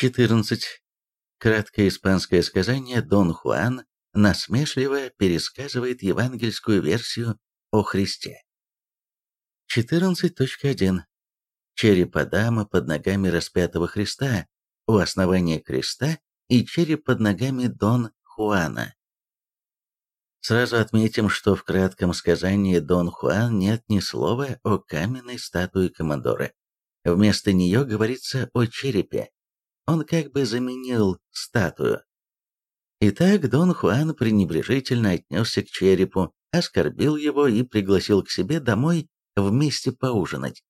14. Краткое испанское сказание «Дон Хуан» насмешливо пересказывает евангельскую версию о Христе. 14.1. Череп Адама под ногами распятого Христа, у основания креста и череп под ногами Дон Хуана. Сразу отметим, что в кратком сказании Дон Хуан нет ни слова о каменной статуе командора. Вместо нее говорится о черепе. Он как бы заменил статую. Итак, Дон Хуан пренебрежительно отнесся к черепу, оскорбил его и пригласил к себе домой вместе поужинать.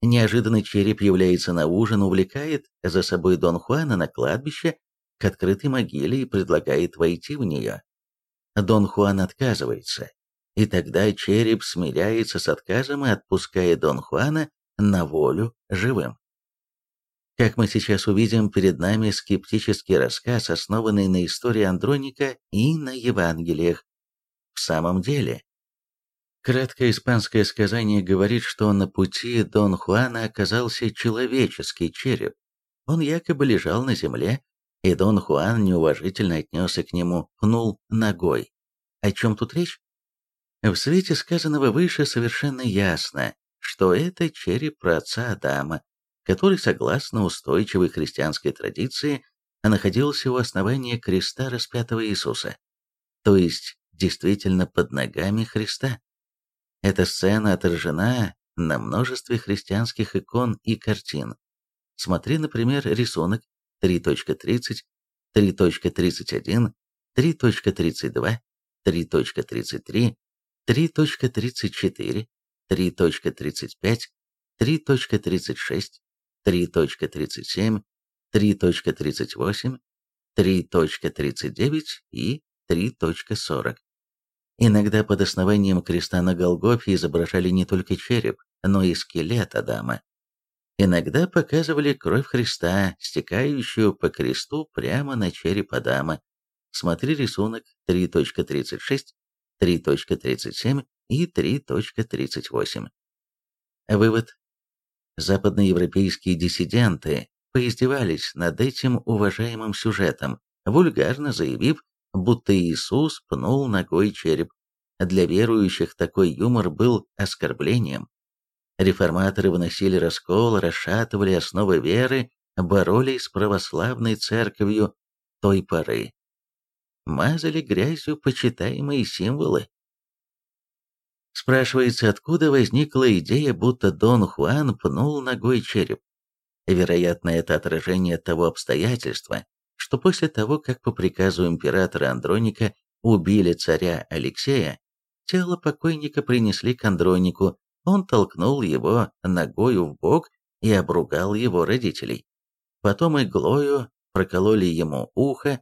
Неожиданно череп является на ужин, увлекает за собой Дон Хуана на кладбище к открытой могиле и предлагает войти в нее. Дон Хуан отказывается, и тогда череп смиряется с отказом и отпускает Дон Хуана на волю живым. Как мы сейчас увидим, перед нами скептический рассказ, основанный на истории Андроника и на Евангелиях. В самом деле, краткое испанское сказание говорит, что на пути Дон Хуана оказался человеческий череп. Он якобы лежал на земле, и Дон Хуан неуважительно отнесся к нему, пнул ногой. О чем тут речь? В свете сказанного выше совершенно ясно, что это череп праотца Адама, который, согласно устойчивой христианской традиции, находился у основания креста распятого Иисуса, то есть действительно под ногами Христа. Эта сцена отражена на множестве христианских икон и картин. Смотри, например, рисунок 3.30, 3.31, 3.32, 3.33, 3.34, 3.35, 3.36, 3.37, 3.38, 3.39 и 3.40. Иногда под основанием креста на Голгофе изображали не только череп, но и скелет Адама. Иногда показывали кровь Христа, стекающую по кресту прямо на череп Адама. Смотри рисунок 3.36, 3.37 и 3.38. Вывод западноевропейские диссиденты поиздевались над этим уважаемым сюжетом, вульгарно заявив, будто Иисус пнул ногой череп. Для верующих такой юмор был оскорблением. Реформаторы выносили раскол, расшатывали основы веры, боролись с православной церковью той поры. Мазали грязью почитаемые символы, Спрашивается, откуда возникла идея, будто Дон Хуан пнул ногой череп. Вероятно, это отражение того обстоятельства, что после того, как по приказу императора Андроника убили царя Алексея, тело покойника принесли к Андронику, он толкнул его ногою в бок и обругал его родителей. Потом иглою прокололи ему ухо,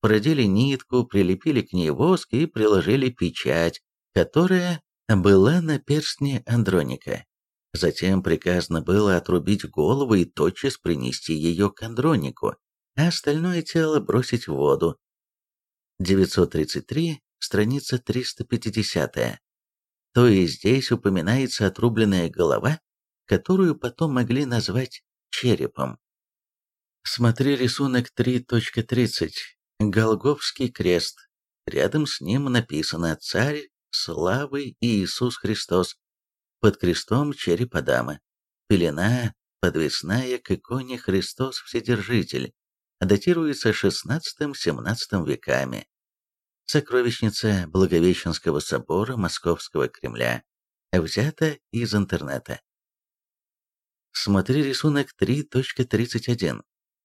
продели нитку, прилепили к ней воск и приложили печать, которая была на перстне Андроника. Затем приказано было отрубить голову и тотчас принести ее к Андронику, а остальное тело бросить в воду. 933, страница 350. То есть здесь упоминается отрубленная голова, которую потом могли назвать черепом. Смотри рисунок 3.30. Голговский крест. Рядом с ним написано «Царь славы Иисус Христос, под крестом череп Адама, пелена подвесная к иконе Христос Вседержитель, датируется XVI-XVII веками. Сокровищница Благовещенского собора Московского Кремля, взята из интернета. Смотри рисунок 3.31.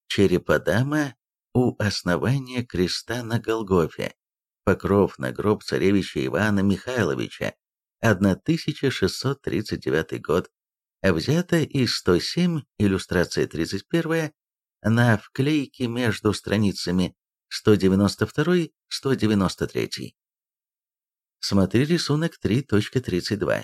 Череп Адама у основания креста на Голгофе покров на гроб царевича Ивана Михайловича, 1639 год, взято из 107, иллюстрация 31, на вклейке между страницами 192-193. Смотри рисунок 3.32.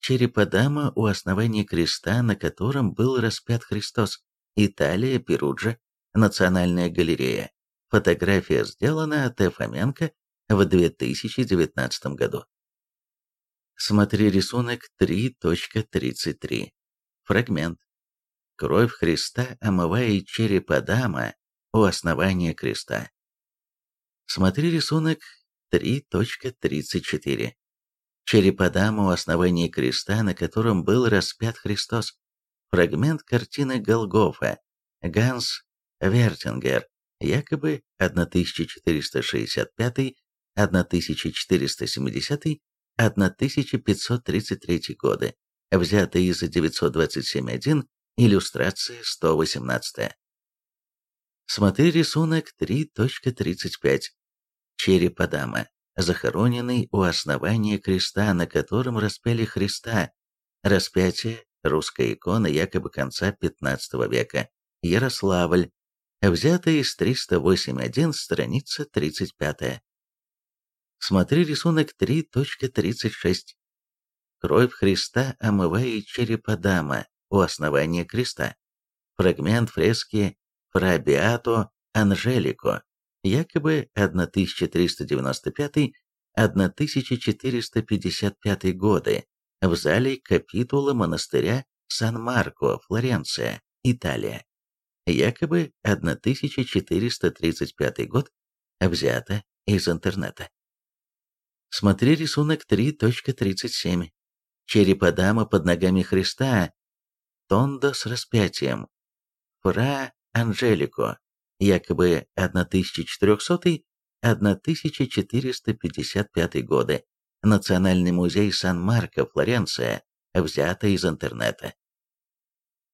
Череп Адама у основания креста, на котором был распят Христос. Италия, Перуджа, Национальная галерея. Фотография сделана от Фоменко в 2019 году. Смотри рисунок 3.33. Фрагмент. Кровь Христа омывает череп Адама у основания креста. Смотри рисунок 3.34. Череп Адама у основания креста, на котором был распят Христос. Фрагмент картины Голгофа. Ганс Вертингер, якобы 1465 1470 1533 годы, взятый из 927.1, иллюстрация 118. Смотри рисунок 3.35. Череп Адама, захороненный у основания креста, на котором распяли Христа. Распятие, русская икона якобы конца XV века. Ярославль, взятая из 308.1, страница 35. Смотри рисунок 3.36. Кровь Христа омывает череп Адама у основания креста. Фрагмент фрески Фрабиато Анжелико, якобы 1395-1455 годы, в зале капитула монастыря Сан-Марко, Флоренция, Италия. Якобы 1435 год, взято из интернета. Смотри рисунок 3.37. Череп Адама под ногами Христа. Тондо с распятием. Фра Анжелико. Якобы 1400-1455 годы. Национальный музей Сан-Марко, Флоренция. Взято из интернета.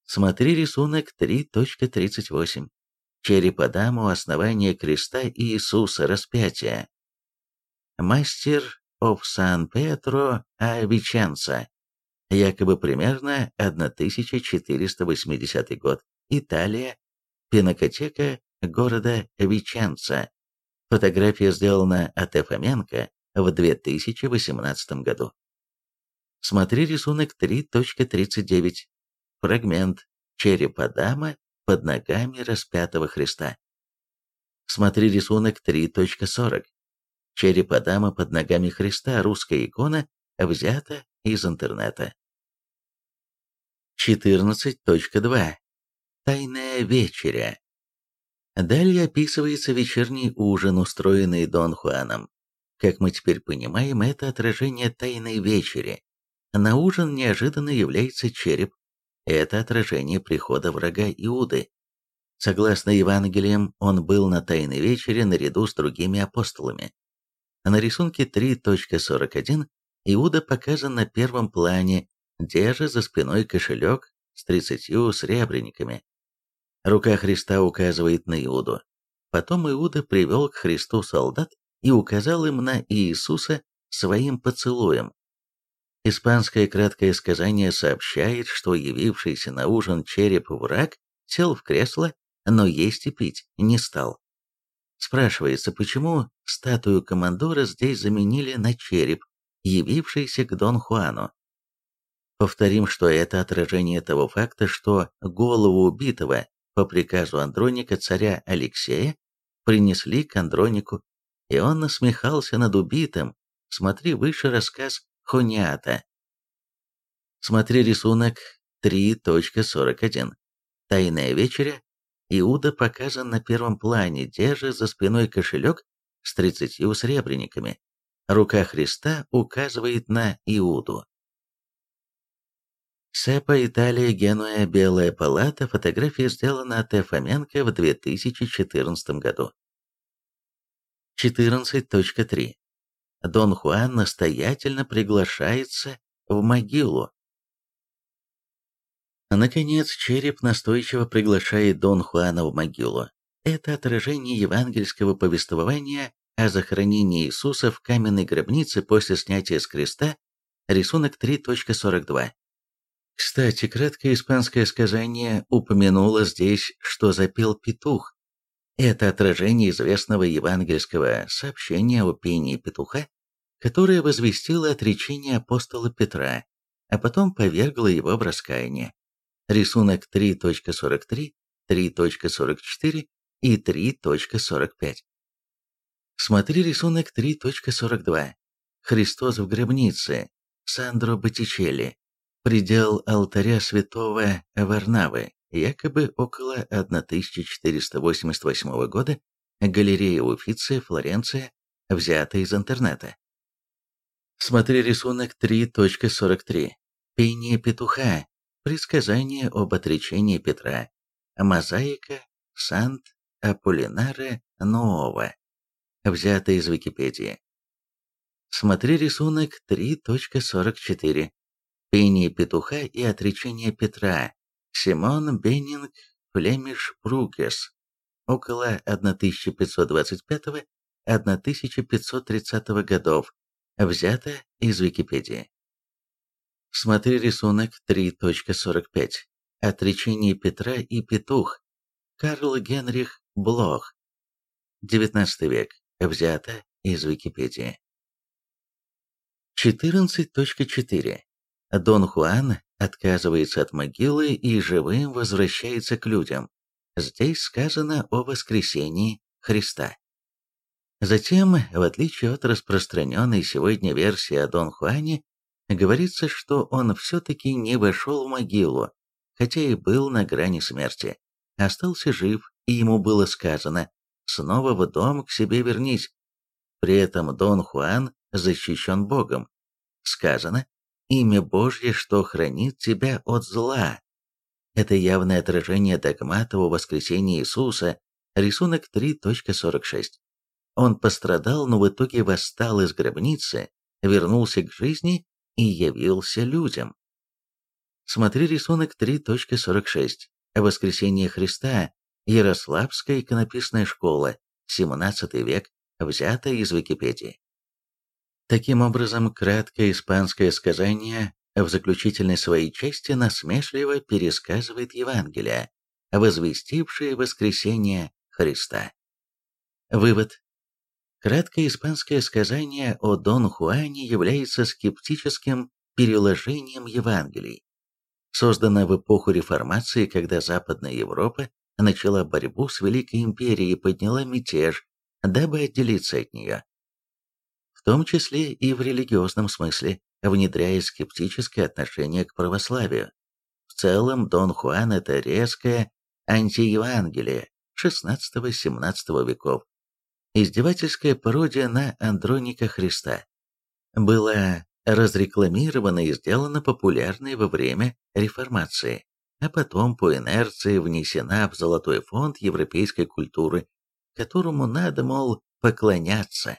Смотри рисунок 3.38. Череп Адама у основания креста Иисуса распятия мастер of Сан Петро а Веченца, якобы примерно 1480 год, Италия, пинокотека города Веченца. Фотография сделана от Фоменко в 2018 году. Смотри рисунок 3.39. Фрагмент череп Адама под ногами распятого Христа. Смотри рисунок 3.40. Череп Адама под ногами Христа, русская икона, взята из интернета. 14.2. Тайная вечеря. Далее описывается вечерний ужин, устроенный Дон Хуаном. Как мы теперь понимаем, это отражение тайной вечери. На ужин неожиданно является череп. Это отражение прихода врага Иуды. Согласно Евангелиям, он был на тайной вечере наряду с другими апостолами. На рисунке 3.41 Иуда показан на первом плане, держа за спиной кошелек с 30 сребрениками. Рука Христа указывает на Иуду. Потом Иуда привел к Христу солдат и указал им на Иисуса своим поцелуем. Испанское краткое сказание сообщает, что явившийся на ужин череп враг сел в кресло, но есть и пить не стал. Спрашивается, почему статую командора здесь заменили на череп, явившийся к Дон Хуану. Повторим, что это отражение того факта, что голову убитого по приказу Андроника царя Алексея принесли к Андронику, и он насмехался над убитым. Смотри выше рассказ Хониата. Смотри рисунок 3.41. Тайная вечеря Иуда показан на первом плане, держа за спиной кошелек с тридцатью сребрениками. Рука Христа указывает на Иуду. Сепа, Италия, Генуя, Белая палата. Фотография сделана от Фоменко в 2014 году. 14.3. Дон Хуан настоятельно приглашается в могилу. Наконец, череп настойчиво приглашает Дон Хуана в могилу. Это отражение евангельского повествования о захоронении Иисуса в каменной гробнице после снятия с креста, рисунок 3.42. Кстати, краткое испанское сказание упомянуло здесь, что запел петух. Это отражение известного евангельского сообщения о пении петуха, которое возвестило отречение апостола Петра, а потом повергло его в раскаяние рисунок 3.43, 3.44 и 3.45. Смотри рисунок 3.42. Христос в гробнице. Сандро Боттичелли. Предел алтаря святого Варнавы. якобы около 1488 года, галерея Уффици, Флоренция, взята из интернета. Смотри рисунок 3.43. Пение петуха. Предсказание об отречении Петра. Мозаика Сант-Аполлинаре Нового. Взято из Википедии. Смотри рисунок 3.44. Пение петуха и отречение Петра. Симон Беннинг Флемиш Бругес. Около 1525-1530 годов. Взято из Википедии. Смотри рисунок 3.45. Отречение Петра и петух. Карл Генрих Блох. 19 век. Взято из Википедии. 14.4. Дон Хуан отказывается от могилы и живым возвращается к людям. Здесь сказано о воскресении Христа. Затем, в отличие от распространенной сегодня версии о Дон Хуане, говорится, что он все-таки не вошел в могилу, хотя и был на грани смерти. Остался жив, и ему было сказано «снова в дом к себе вернись». При этом Дон Хуан защищен Богом. Сказано «имя Божье, что хранит тебя от зла». Это явное отражение догмата о воскресении Иисуса, рисунок 3.46. Он пострадал, но в итоге восстал из гробницы, вернулся к жизни и явился людям. Смотри рисунок 3.46. Воскресение Христа. Ярославская иконописная школа. 17 век. Взято из Википедии. Таким образом, краткое испанское сказание в заключительной своей части насмешливо пересказывает Евангелие, возвестившее воскресение Христа. Вывод. Краткое испанское сказание о Дон Хуане является скептическим переложением Евангелий. Создано в эпоху реформации, когда Западная Европа начала борьбу с Великой Империей и подняла мятеж, дабы отделиться от нее. В том числе и в религиозном смысле, внедряя скептическое отношение к православию. В целом, Дон Хуан – это резкое антиевангелие XVI-XVII веков, издевательская пародия на Андроника Христа, была разрекламирована и сделана популярной во время реформации, а потом по инерции внесена в золотой фонд европейской культуры, которому надо, мол, поклоняться.